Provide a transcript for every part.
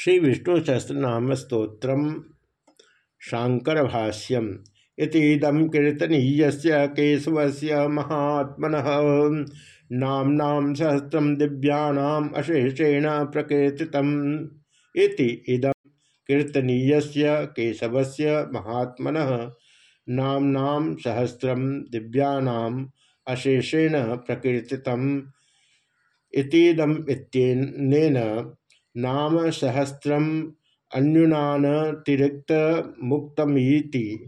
श्री विष्णु सहस्रनाम स्त्रोत्र शांकर भाष्यम इतम कीर्तनीय केशव से महात्मन। नामना सहस्रम दिव्यानाम अशेषेण प्रकीर्तितम कीर्तनीय केशव से महात्मन। नामना सहस्रम इतीदम इत्यनेन नाम सहस्रम अन्युनातिरिक्त मुक्तमीति।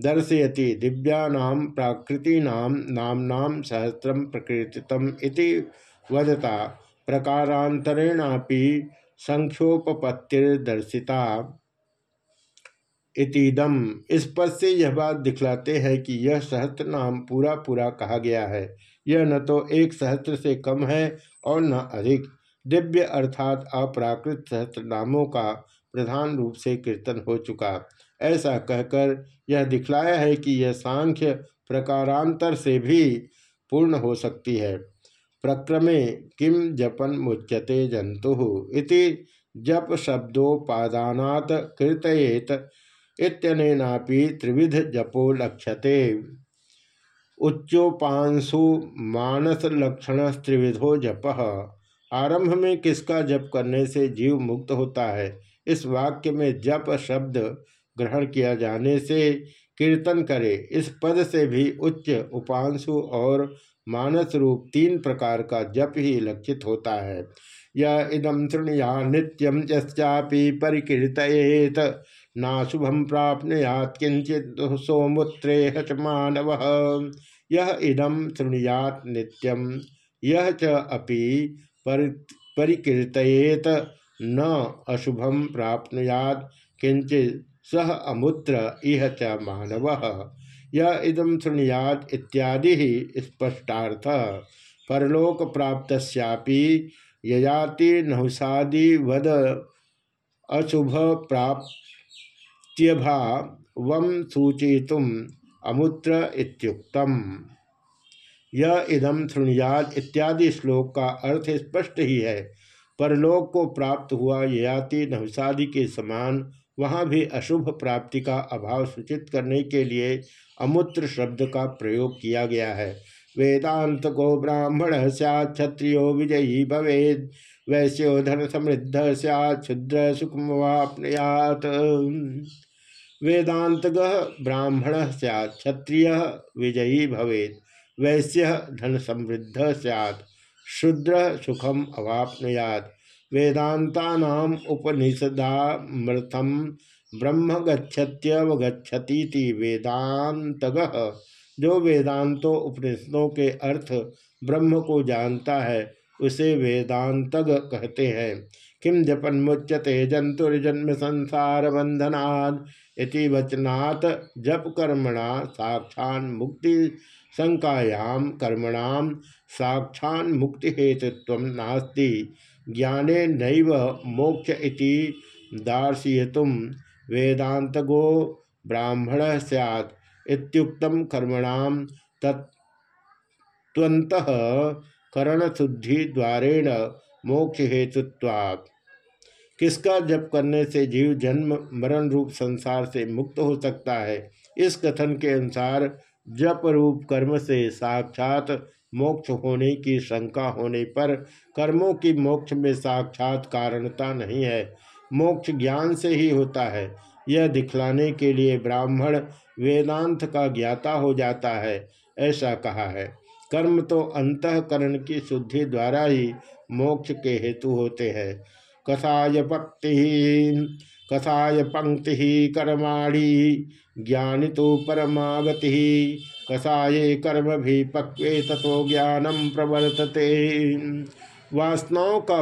दर्शयति दिव्यानाम प्राकृतीनाम नामनाम सहस्रम प्रकीर्तितम इति वदता। प्रकारांतरेणापि संख्योपत्तिर्दर्शिता इतिदम। इस पद से यह बात दिखलाते हैं कि यह सहस्त्र नाम पूरा पूरा कहा गया है। यह न तो एक सहस्त्र से कम है और न अधिक। दिव्य अर्थात अपराकृत सहस्त्र नामों का प्रधान रूप से कीर्तन हो चुका। ऐसा कहकर यह दिखलाया है कि यह सांख्य प्रकारांतर से भी पूर्ण हो सकती है। प्रक्रमे किम जपन मुच्यते जंतु इति जप शब्दोपादानात कीर्तयेत इत्यनेनापि त्रिविध जपो लक्ष्यते। उच्चोपांशु मानस लक्षण त्रिविधो जप आरंभ में किसका जप करने से जीव मुक्त होता है? इस वाक्य में जप शब्द ग्रहण किया जाने से कीर्तन करे। इस पद से भी उच्च, उपांशु और मानस रूप तीन प्रकार का जप ही लक्षित होता है। यह इदम तृणया नित्यम यश्चापि परिकीर्तयेत, ना शुभम प्राप्त किंचित सोमुत्रे हच मानव। यह इदम तृणयात नित्यम यह च अपि पर न अशुभम प्राप्त किंचित सह अमुत्र इह च मानव। यह इदम शृणुयात इत्यादि ही स्पष्टार्थ। परलोक प्राप्त ययाति नहुषादि वद अशुभ प्राप्त्यभा वम सूचितुम अमुत्र यह इदम शृणुयात इत्यादि श्लोक का अर्थ स्पष्ट ही है। परलोक को प्राप्त हुआ ययाति नवसादि के समान, वहाँ भी अशुभ प्राप्ति का अभाव सूचित करने के लिए अमूत्र शब्द का प्रयोग किया गया है। वेदांत को ब्राह्मण क्षत्रियो विजयी भवेद। वैश्यो धन समृद्ध क्षुद्र सुखमवापनयात वेदांत ब्राह्मण क्षत्रिय विजयी भवेद। वैश्य धन समृद्ध सैत् शूद्र सुखम अवापनयात। वेदाता उपनिषदामृतम ब्रह्म गच्छत्यवगछती वेदांत जो वेदांतो उपनिषदों के अर्थ ब्रह्म को जानता है, उसे वेदांतग कहते हैं। किम जपन मुच्यते जंतुर्जन्म संसार बंधनाद इति वचनात् जप कर्मणा साक्षान मुक्ति संकायाम कर्मणाम साक्षान मुक्ति हेतुत्व नास्ति। ज्ञाने नैव मोक्ष इति दार्शयितुम वेदांतगो ब्राह्मण सैत् इत्युक्तम कर्मणाम तत्वंत करण द्वारेण मोक्ष हेतुत्वात् किसका जप करने से जीव जन्म, मरण रूप संसार से मुक्त हो सकता है? इस कथन के अनुसार जप रूप कर्म से साक्षात मोक्ष होने की शंका होने पर कर्मों की मोक्ष में साक्षात कारणता नहीं है। मोक्ष ज्ञान से ही होता है। यह दिखलाने के लिए ब्राह्मण वेदांत का ज्ञाता हो जाता है, ऐसा कहा है। कर्म तो अंतकरण की शुद्धि द्वारा ही मोक्ष के हेतु होते हैं। कसाय पक्ति कसाय पंक्ति कर्माणी ज्ञानी तो परमागति। कसाये कर्म भी पक्वे तथो ज्ञानम प्रवर्तते। वासनाओं का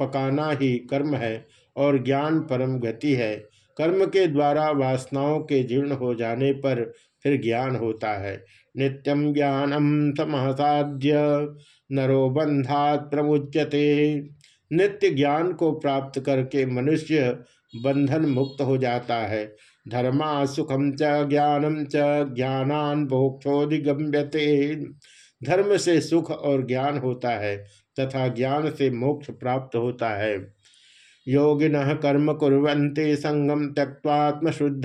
पकाना ही कर्म है और ज्ञान परम गति है। कर्म के द्वारा वासनाओं के जीर्ण हो जाने पर फिर ज्ञान होता है। नित्यम ज्ञानम समहसाध्य नरो बंधात प्रमुच्यते। नित्य ज्ञान को प्राप्त करके मनुष्य बंधन मुक्त हो जाता है। धर्मा सुखम च, ज्ञानम च, ज्ञानान भोक्षोदिगम्यते धर्म से सुख और ज्ञान होता है तथा ज्ञान से मोक्ष प्राप्त होता है। योगिन कर्म कुरंते संगम त्यक्वात्म शुद्ध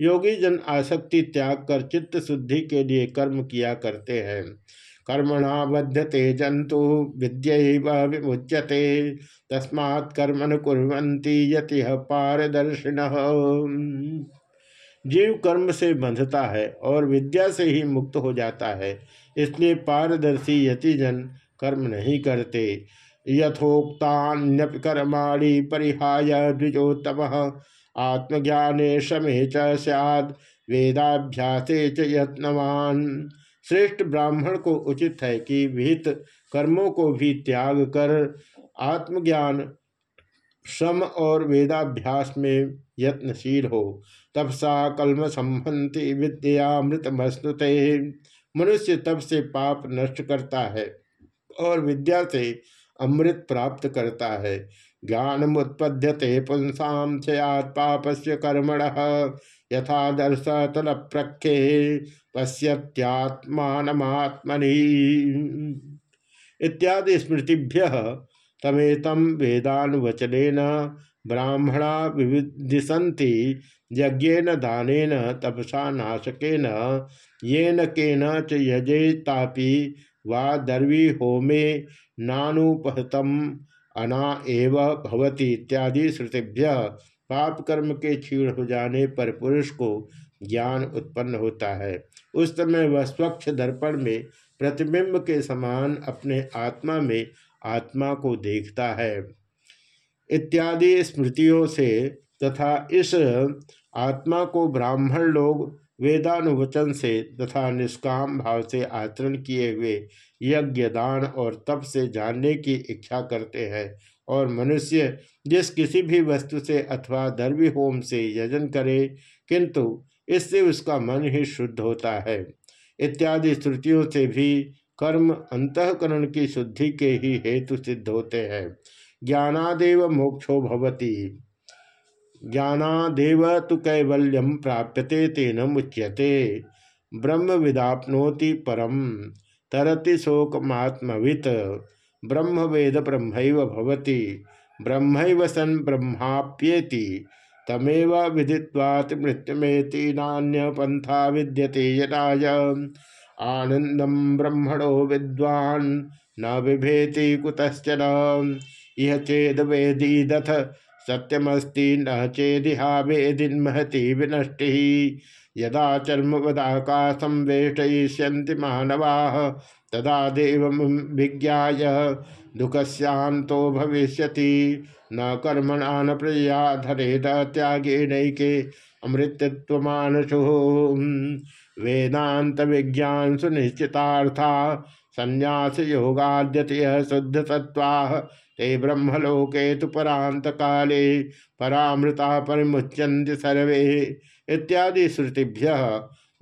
योगी जन आसक्ति त्याग कर चित्त शुद्धि के लिए कर्म किया करते हैं। कर्मणा बध्यते जंतु विद्य विमुच्यते। तस्मात् कर्मन कुरंती यति पारदर्शिन। जीव कर्म से बंधता है और विद्या से ही मुक्त हो जाता है, इसलिए पारदर्शी यतिजन कर्म नहीं करते। यथोक्तान्यपि कर्माणि परिहाय द्विजोत्तम। आत्मज्ञाने शमे च सैद वेदाभ्यासे यत्नवान। श्रेष्ठ ब्राह्मण को उचित है कि विहित कर्मों को भी त्याग कर आत्मज्ञान श्रम और वेदाभ्यास में यत्नशील हो। तपसा कलम संहति विद्यामृत मस्तुते मनुष्य तप से पाप नष्ट करता है और विद्या से अमृत प्राप्त करता है। ज्ञान मुत्पद्यते पुंसा सयात पाप से कर्मण। यथा दर्श तल प्रख्ये पश्यत्यात्मात्मनि इत्यादि स्मृतिभ्य तमेतम वेदानुवचन ब्राह्मणा विविदिशन्ति यज्ञेन दानेन, तपसा नाशकेन, येन केन च यजेतापि वा दर्वी होमे नानुपहतम अना एव भवती इत्यादि श्रुतिभ्य पाप कर्म के क्षीण हो जाने पर पुरुष को ज्ञान उत्पन्न होता है। उस समय वह स्वच्छ दर्पण में प्रतिबिंब के समान अपने आत्मा में आत्मा को देखता है। इत्यादि स्मृतियों से तथा इस आत्मा को ब्राह्मण लोग वेदानुवचन से तथा निष्काम भाव से आचरण किए हुए यज्ञ, दान और तप से जानने की इच्छा करते हैं। और मनुष्य जिस किसी भी वस्तु से अथवा दर्वी होम से यजन करे, किंतु इससे उसका मन ही शुद्ध होता है। इत्यादि श्रुतियों से भी कर्म अंतकरण की शुद्धि के ही हेतु सिद्ध होते हैं। ज्ञानादेव मोक्षो भवती। ज्ञानादेव तो कैवल्यम प्राप्यते, तेन मुच्यते। ब्रह्म विदापनोति परम तरति शोकमात्मवित। ब्रह्म वेद ब्रह्म भवति ब्रह्म सन ब्रह्माप्येति तमेव विदिवात मृत्युमेति नान्य पंथा विद्यते यदाय। आनंदम ब्रह्मणो विद्वान्, न बिभेति कुतश्चन। इह चेद वेदी दथ सत्यमस्ति न चेदिहा वेदिन्महति विनष्टि यदा चर्मवदाकाशं वेष्टयिष्यन्ति मानवा, तदा देव विज्ञा दुखस्यांतो भविष्यति। न कर्मणा न प्रजा धरेद त्यागे नैके अमृतत्वमानसु। वेदांत विज्ञान सुनिश्चितार्था संन्यास योगाद्यतय शुद्ध ते ब्रह्मलोके तो परांत काले परामृता परिमुच्यंत सर्वे इत्यादि श्रुतिभ्य।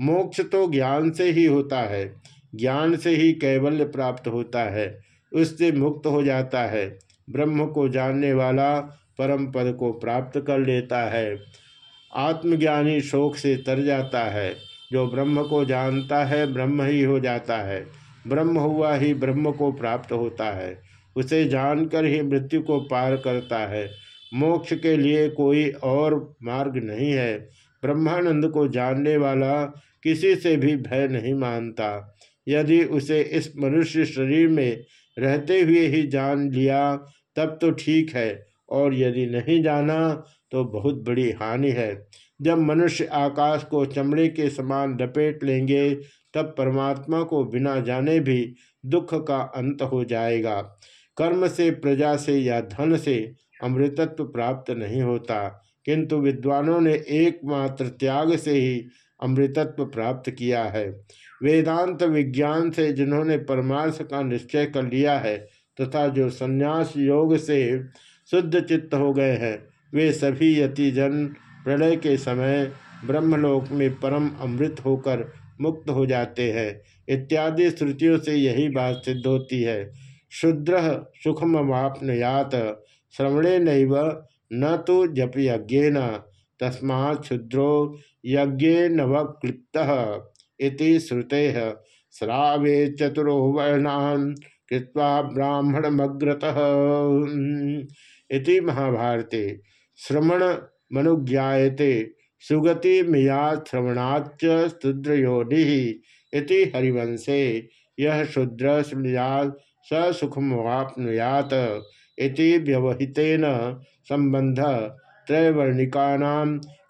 मोक्ष तो ज्ञान से ही होता है, ज्ञान से ही कैवल्य प्राप्त होता है, उससे मुक्त हो जाता है, ब्रह्म को जानने वाला परम पद को प्राप्त कर लेता है। आत्मज्ञानी शोक से तर जाता है, जो ब्रह्म को जानता है, ब्रह्म ही हो जाता है, ब्रह्म हुआ ही ब्रह्म को प्राप्त होता है। उसे जानकर ही मृत्यु को पार करता है। मोक्ष के लिए कोई और मार्ग नहीं है। ब्रह्मानंद को जानने वाला किसी से भी भय नहीं मानता। यदि उसे इस मनुष्य शरीर में रहते हुए ही जान लिया, तब तो ठीक है, और यदि नहीं जाना तो बहुत बड़ी हानि है। जब मनुष्य आकाश को चमड़े के समान लपेट लेंगे, तब परमात्मा को बिना जाने भी दुख का अंत हो जाएगा। कर्म से, प्रजा से या धन से अमृतत्व प्राप्त नहीं होता। किंतु विद्वानों ने एकमात्र त्याग से ही अमृतत्व प्राप्त किया है। वेदांत विज्ञान से जिन्होंने परमार्थ का निश्चय कर लिया है तथा जो संन्यास योग से शुद्ध चित्त हो गए हैं, वे सभी यतिजन प्रलय के समय ब्रह्मलोक में परम अमृत होकर मुक्त हो जाते हैं। इत्यादि श्रुतियों से यही बात सिद्ध होती है। शुद्र सुखमवापनुयात। श्रवणे नैव न तो जप यज्ञेन। तस्मा क्षुद्रो यज्ञ नवक्लिप्त श्रुते। श्रावे चतुरो वर्णान कृत्वा ब्राह्मणमग्रत। इति महाभारते। श्रवण मनुज्ञाते सुगति मिया श्रवणाच शूद्रयोनि। इति हरिवंशे। यह शूद्र स्मृयात स सुखमवापनुयात इति व्यवहितेन संबंध त्रैवर्णिका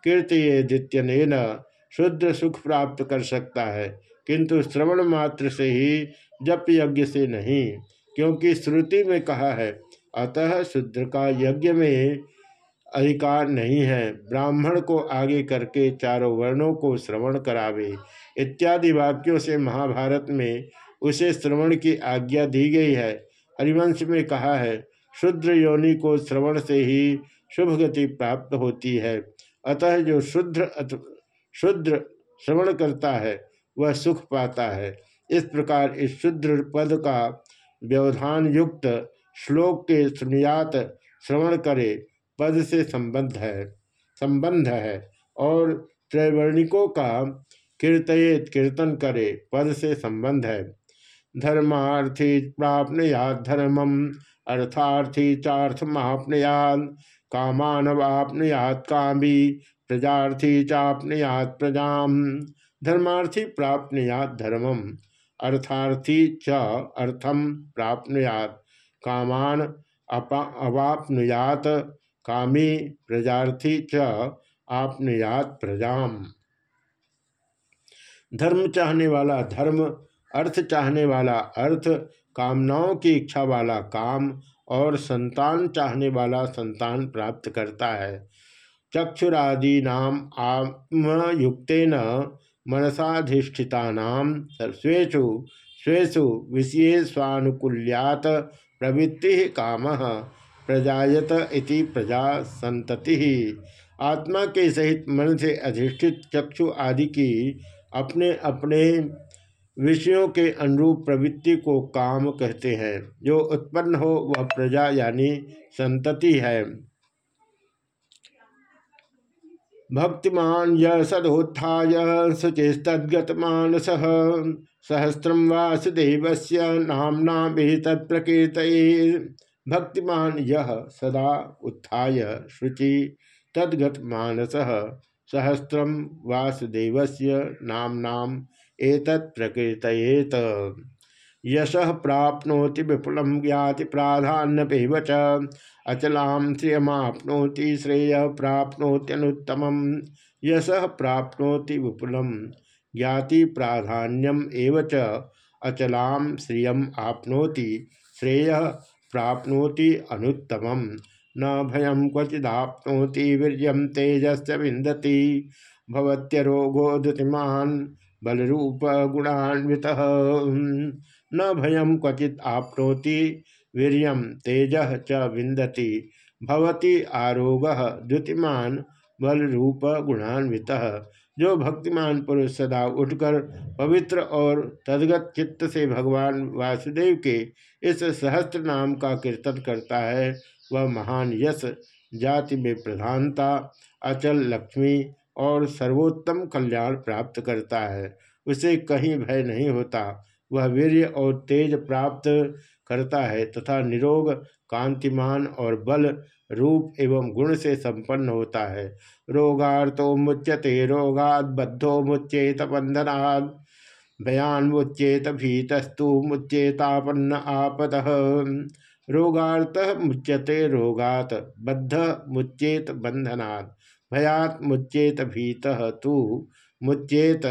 कीर्तियेदित्यन शुद्ध सुख प्राप्त कर सकता है। किंतु श्रवण मात्र से ही जप यज्ञ से नहीं, क्योंकि श्रुति में कहा है, अतः शुद्र का यज्ञ में अधिकार नहीं है। ब्राह्मण को आगे करके चारों वर्णों को श्रवण करावे, इत्यादि वाक्यों से महाभारत में उसे श्रवण की आज्ञा दी गई है। हरिवंश में कहा है, शुद्र योनि को श्रवण से ही शुभ गति प्राप्त होती है। अतः जो शुद्र शुद्र श्रवण करता है, वह सुख पाता है। इस प्रकार इस शुद्र पद का व्यवधान युक्त श्लोक के सुनियात श्रवण करे, पद से संबंध है संबंध है और त्रैवर्णिकों का कीर्तयेत कीर्तन करे, पद से संबंध है। धर्मार्थी प्राप्त या धर्मम अर्थार्थी चार्थ महाप्नयात कामान वापनयात कामी प्रजार्थी चापनयात प्रजा धर्मार्थी प्राप्त धर्मम अर्थार्थी च अर्थम प्राप्नुयात कामान अवापनुयात कामी प्रजार्थी च आपनुयात प्रजाम। धर्म चाहने वाला धर्म अर्थ चाहने वाला अर्थ, कामनाओं की इच्छा वाला काम और संतान चाहने वाला संतान प्राप्त करता है। चक्षुरादि नाम आत्मयुक्तेन मनसाधिष्ठिता स्वेशु स्वेशु विषय स्वानुकूल्यात प्रवृत्ति काम, प्रजायत इति प्रजा संतति आत्मा के सहित मन से अधिष्ठित चक्षु आदि की अपने अपने विषयों के अनुरूप प्रवृत्ति को काम कहते हैं। जो उत्पन्न हो, वह प्रजा यानी संतति है। भक्तिमान य सदोत्थाय शुचिस्तद्गतमानस सहस्रम वासुदेव से नामना तत्प्रकीर्त भक्तिमान यह सदा उत्थाय शुचि तद्गत मानस सहस्रम वासुदेव से नामना एतत् प्रकीर्तयेत। यश प्राप्नोति विपुल ज्ञाति प्राधान्यपेव च। अचलां श्रियमाप्नोति श्रेय प्राप्नोत्यनुत्तम यश प्राप्नोति विपुल ज्ञाति प्राधान्यम एव च। अचलां श्रियम आपनोति श्रेय प्राप्नोति अनुत्तम न भयं क्वचिदाप्नोति वीर्य तेजस् विंदति भवत्यरोगोदतिमान बलरूप गुणान्वित न भयम क्वचित आपनोति वीर तेज च विंदति भवती आरोग द्युतिमान बल रूप गुणान्वित जो भक्तिमान पुरुष सदा उठकर पवित्र और तदगत चित्त से भगवान वासुदेव के इस सहस्त्र नाम का कीर्तन करता है, वह महान यश जाति में प्रधानता, अचल लक्ष्मी और सर्वोत्तम कल्याण प्राप्त करता है। उसे कहीं भय नहीं होता। वह वीर्य और तेज प्राप्त करता है तथा निरोग, कांतिमान और बल रूप एवं गुण से संपन्न होता है। रोगार्थो मुच्यते, रोगाद बद्धो मुच्येत बंधनाद भयान मुच्येत भीतस्तु मुच्येतापन्न आपद। रोगार्थ मुच्यते, रोगात बद्ध मुच्येत बंधनात् भयात मुच्येत भीत तु, मुच्येत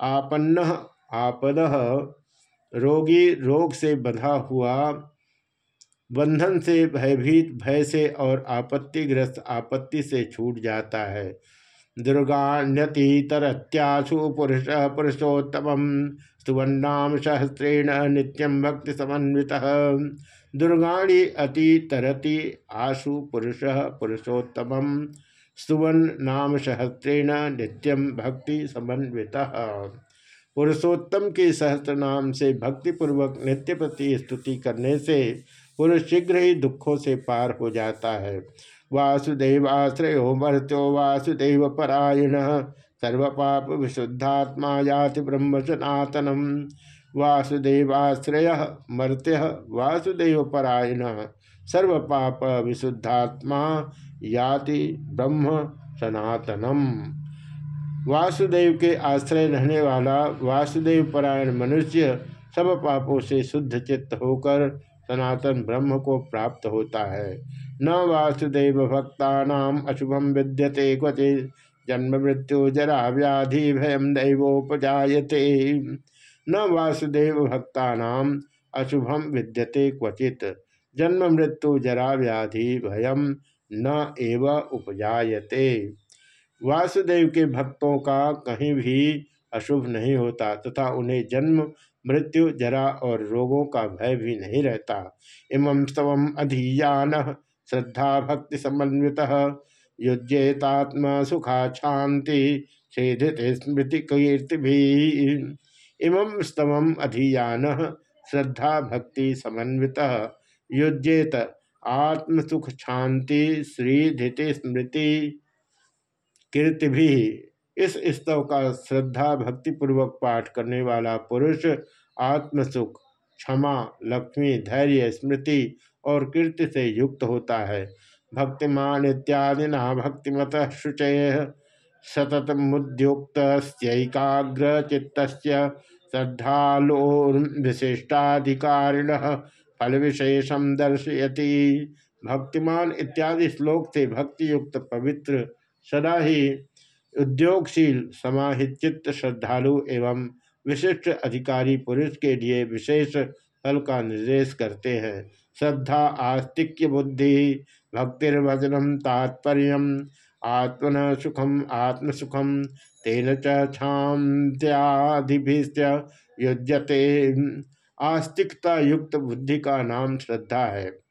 आपन्न आपद, रोगी रोग से बंधा हुआ, बंधन से भयभीत, भय से और आपत्तिग्रस्त आपत्ति से छूट जाता है। दुर्गाण्यतीतरत्याशु पुरुष पुरुषोत्तम स्तुवन्नाम सहस्रेण नित्यम भक्ति समन्वित। दुर्गाणी अतितरति आशु पुरुष पुरुषोत्तम स्तुवन नाम सहस्रेण नित्यम भक्ति समन्वित पुरुषोत्तम के सहस्त्र नाम से भक्तिपूर्वक नित्य प्रति स्तुति करने से पुरुष शीघ्र ही दुखों से पार हो जाता है। वासुदेवाश्रयो मर्त्यो वासुदेव परायण। सर्वपाप विशुद्धात्मा याति ब्रह्म सनातनम। वासुदेवाश्रय मर्त्य वासुदेव परायण। सर्व पाप विशुद्धात्मा याति ब्रह्म सनातनम। वासुदेव के आश्रय रहने वाला वासुदेव परायण मनुष्य सब पापों से शुद्ध चित्त होकर सनातन ब्रह्म को प्राप्त होता है। न वासुदेव भक्ता अशुभम विद्यते क्वचि। जन्म मृत्यु जरा व्याधि भयम दैवोपजाते न वासुदेव भक्ता अशुभम विद्यते क्वचित। जन्म मृत्यु जरा व्याधि भयम न एव उपजायते। वासुदेव के भक्तों का कहीं भी अशुभ नहीं होता तथा उन्हें जन्म, मृत्यु, जरा और रोगों का भय भी नहीं रहता। इमं स्तव अधीयान श्रद्धा भक्ति समन्वित। युज्येतात्मा सुखा शांति छेदित स्मृति कीर्ति भी इमं स्तवम अधीयान श्रद्धा भक्ति समन्वित। युज्येत। आत्मसुख शांति श्रीधिति स्मृति कीर्ति भी इस स्तव का श्रद्धा भक्ति पूर्वक पाठ करने वाला पुरुष आत्मसुख, क्षमा, लक्ष्मी, धैर्य, स्मृति और कीर्ति से युक्त होता है। भक्तिमान इत्यादि न भक्तिमत शुचय। सतत मुद्युक्त चित्त श्रद्धालुर्विशिष्टाधिकारिण फल विशेषम दर्शयति। भक्तिमान इत्यादि श्लोक से भक्ति युक्त पवित्र, सदा ही उद्योगशील, समाहित श्रद्धालु एवं विशिष्ट अधिकारी पुरुष के लिए विशेष फल का निर्देश करते हैं। श्रद्धा, आस्तिक्य, बुद्धि भक्तिर्वचनम तात्पर्य, आत्मन सुखम आत्मसुखम तेन चाद्यादिभिश्च युज्यते। आस्तिकता युक्त बुद्धि का नाम श्रद्धा है।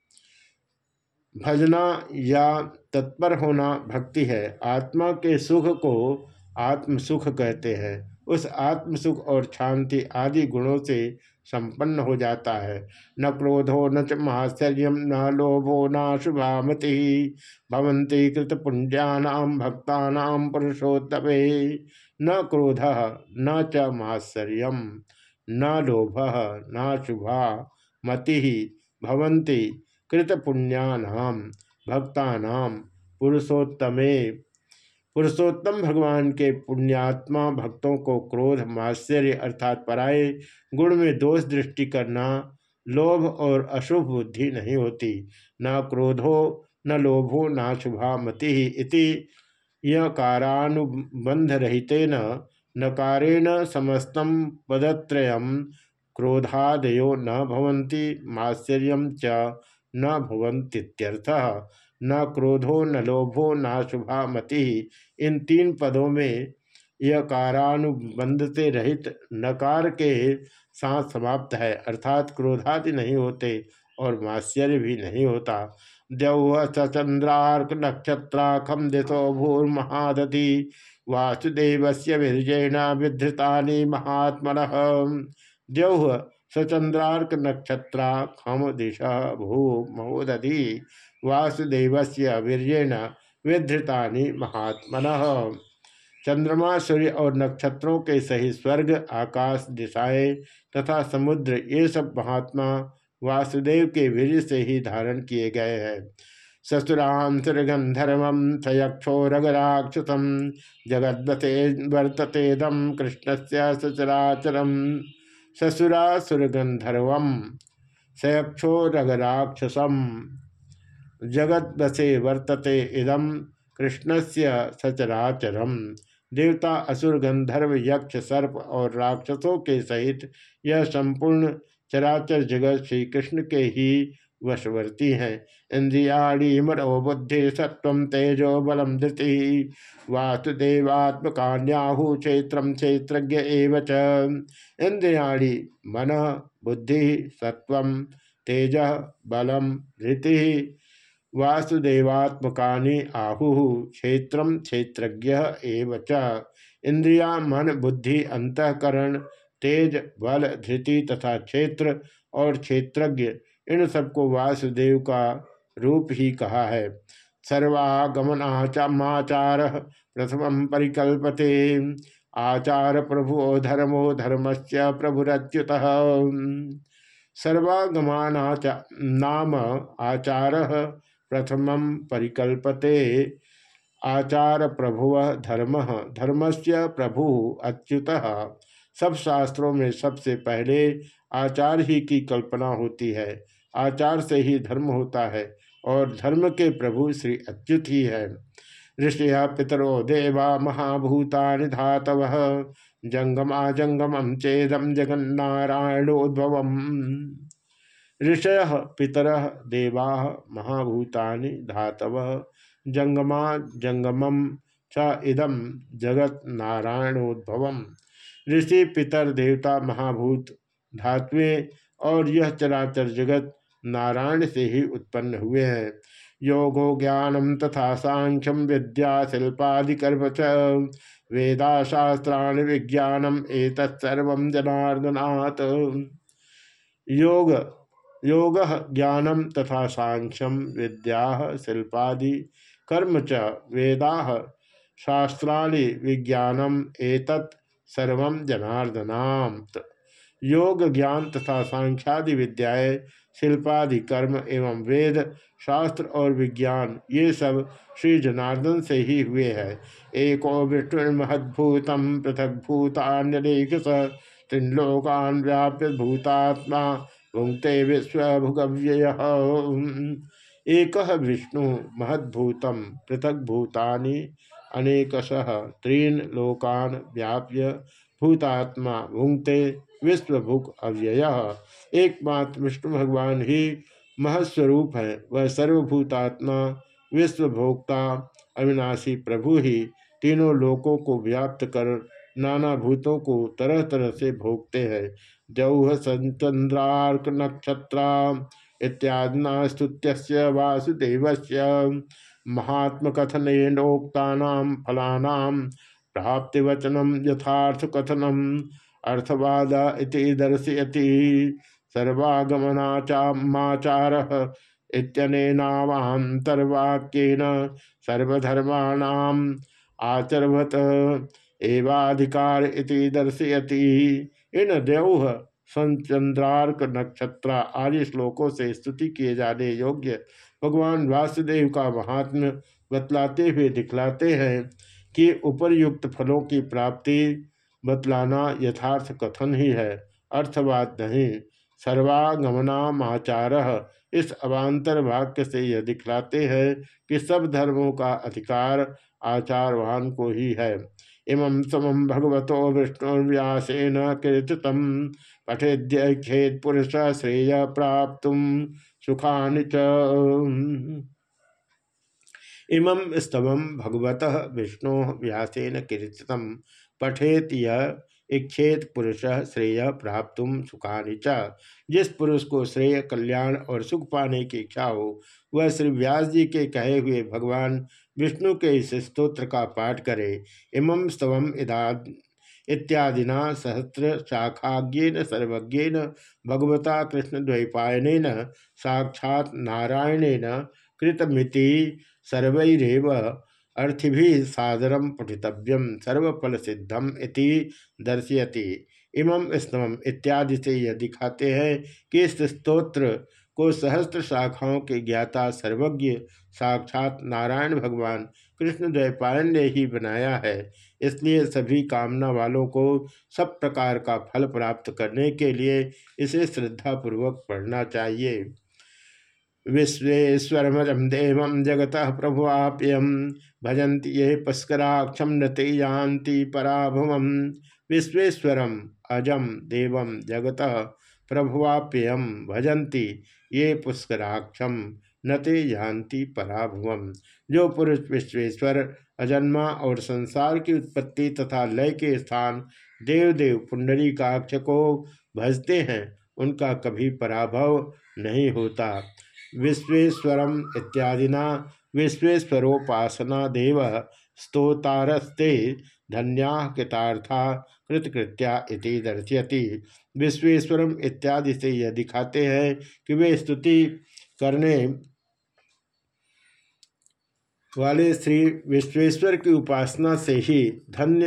भजना या तत्पर होना भक्ति है। आत्मा के सुख को आत्म सुख कहते हैं। उस आत्म सुख और शांति आदि गुणों से संपन्न हो जाता है। न क्रोधो, न च माश्चर्य न लोभो, न शुभामति। भवंती कृत पुण्यानाम भक्तानाम पुरुषोत्तमे। न क्रोध, न च माश्चर्य न लोभ न शुभा मति भवंती कृत पुण्यानाम भक्तानाम पुरुषोत्तमे। पुरुषोत्तम भगवान के पुण्यात्मा भक्तों को क्रोध माश्चर्य अर्थात पराये गुण में दोष दृष्टि करना, लोभ और अशुभ बुद्धि नहीं होती। न क्रोधो, न लोभो, न शुभा मति यह कारानुबंध रहिते न नकारेण समस्तम पदत्रयम क्रोधादयो न च न भवंत्यर्थ न क्रोधो न लोभो न शुभा मति। इन तीन पदों में यह कारानुबंध से रहित नकार के साथ समाप्त है। अर्थात क्रोधादि नहीं होते और माश्चर्य भी नहीं होता। द्यौह सचंद्रार्क नक्षत्राखम दिशो भूर्महादति। वासुदेव से विरजेण विधृता महात्म द्यौह सचंद्रार्क नक्षत्रा खम दिशा भू महोदधि वासुदेव से वीरेण विधृता महात्मन। चंद्रमा सूर्य और नक्षत्रों के सही स्वर्ग, आकाश, दिशाएँ तथा समुद्र, ये सब महात्मा वासुदेव के वीर से ही धारण किए गए हैं। ससुराम सुरगंधर्व सयक्षो रगराक्षसम जगद्वते वर्ततेदम कृष्ण से सचराचरम ससुरासुरगंधर्व सयक्षो रगराक्षसम जगत बसे वर्तते इदम कृष्णस्य सचराचरम देवता, असुर गंधर्व यक्ष, सर्प और राक्षसों के सहित यह संपूर्ण चराचर जगत श्री कृष्ण के ही वशवर्ती हैं। इंद्रियाणी मनो बुद्धि सत्व तेजो बलम धृति। वासुदेवात्मकान्याहु क्षेत्र क्षेत्रज्ञ इंद्रियाणी मन बुद्धि सत्व तेज बलम धृति। वासुदेवात्मकानि आहु क्षेत्र क्षेत्रज्ञ इंद्रिया मन बुद्धि अंतकरण तेज बल धृति तथा क्षेत्र और क्षेत्रज्ञ इन सबको वासुदेव का रूप ही कहा है। सर्वागमनाचार प्रथम परिकल्पते। आचार प्रभु धर्मो धर्मस्य प्रभुरच्युत। सर्वागमानाच नाम आचार प्रथम परिकल्पते। आचार प्रभु धर्म धर्म से प्रभु अच्युत। सब शास्त्रों में सबसे पहले आचार ही की कल्पना होती है। आचार से ही धर्म होता है और धर्म के प्रभु श्री अच्युत ही है। ऋषिया पितरो, देवा महाभूता धातव, जंगमा जंगम चेदम जगन्नारायणोद्भव ऋषय, पितर, देवा, महाभूतानि धातव जंगमा जंगमम च इदम जगत नारायणोद्भव ऋषि पितर देवता महाभूत धात्वें और यह चराचर जगत नारायण से ही उत्पन्न हुए हैं। योगो ज्ञानम तथा सांख्यम विद्या शिल्पादिकर्म च। वेदा शास्त्राण विज्ञानम एतत्सर्व जनार्दनात्। योग योग ज्ञानम तथा सांख्यम विद्या शिल्पादि कर्म च। वेदा शास्त्राणि विज्ञानम एतत् सर्व जनार्दनाम। योग ज्ञान तथा सांख्यादि विद्याएँ, शिल्पादि कर्म एवं वेद, शास्त्र और विज्ञान, ये सब श्री जनार्दन से ही हुए हैं। एको विष्णुर्महद्भूतम पृथक भूतान्यलेख त्रिलोकान व्याप्य भूतात्मा भुंगते विश्वभुगव्यय। एक विष्णु महद्भूतम पृथक भूतानि अनेकश त्रीन लोकान व्याप्य भूतात्मा भुंगते विश्वभुक अव्यय। एकमात्र विष्णु भगवान ही महस्वरूप है, वह सर्वभूतात्मा, विश्वभोक्ता, अविनाशी प्रभु ही। तीनों लोकों को व्याप्त कर नाना भूतों को तरह तरह से भोगते हैं। जौह संचंद्रार्क नक्षत्रा इत्यादिना स्तुत्य वासुदेव महात्म कथनोक्ता फलानाम प्राप्तिवचनम यथार्थ कथनम अर्थवाद इति दर्शयति। सर्वागमनाचार इत्यनेनावान्तर्वाक्येन सर्वधर्माणाम आचरवत। एवाधिकार इति दर्शयति। इन देव संचंद्रार्क नक्षत्र आदि श्लोकों से स्तुति किए जाने योग्य भगवान वासुदेव का महात्म्य बतलाते हुए दिखलाते हैं कि उपरयुक्त फलों की प्राप्ति बतलाना यथार्थ कथन ही है, अर्थवाद नहीं। सर्वागमनामाचार इस अवान्तर वाक्य से यह दिखलाते हैं कि सब धर्मों का अधिकार आचारवान को ही है। इमं समम भगवतो विष्णुर्व्यासेन कीर्तित पठेद्यखेत पुरुष श्रेय प्राप्त सुखानि च इमं स्तवम भगवत विष्णु व्यासेन कीर्तित पठेत इच्छेत पुरुष श्रेय प्राप्त सुखानि च। जिस पुरुष को श्रेय, कल्याण और सुख पाने की इच्छा हो, वह श्री व्यास जी के कहे हुए भगवान विष्णु के इस स्त्रोत्र का पाठ करे। इमं स्तवम इदाद इत्यादिना सहस्र शाखाज्ञेन सर्वज्ञेन, भगवता कृष्णद्वैपायन साक्षात् नारायणेन कृतमिति सर्वैरव अर्थि सादरम पठितव्यम सर्वफल सिद्धम दर्शयति। इमं स्तम इत्यादि से यह दिखाते हैं कि इस स्तोत्र को सहस्त्र शाखाओं के ज्ञाता सर्वज्ञ साक्षात नारायण भगवान कृष्ण द्वैपायन ने ही बनाया है। इसलिए सभी कामना वालों को सब प्रकार का फल प्राप्त करने के लिए इसे श्रद्धापूर्वक पढ़ना चाहिए। विश्वेश्वरमजम देव जगत प्रभुआप्यम भजन्ति ये पुष्कराक्षम नते यान्ति पराभुवम विश्वेश्वरम अजम देव जगत प्रभुवाप्यम भजन्ति ये पुष्कराक्षम नते यान्ति पराभुवम जो पुरुष विश्वेश्वर, अजन्मा और संसार की उत्पत्ति तथा लय के स्थान देवदेव पुंडरी काक्ष को भजते हैं, उनका कभी पराभव नहीं होता। विश्वेश्वरम इत्यादिना विश्वेश्वरोपासना देव स्तोतारस्ते धन्या कृतार्था कृतकृत्या इति दर्शयति। विश्वेश्वरम इत्यादि से यह दिखाते हैं कि वे स्तुति करने वाले श्री विश्वेश्वर की उपासना से ही धन्य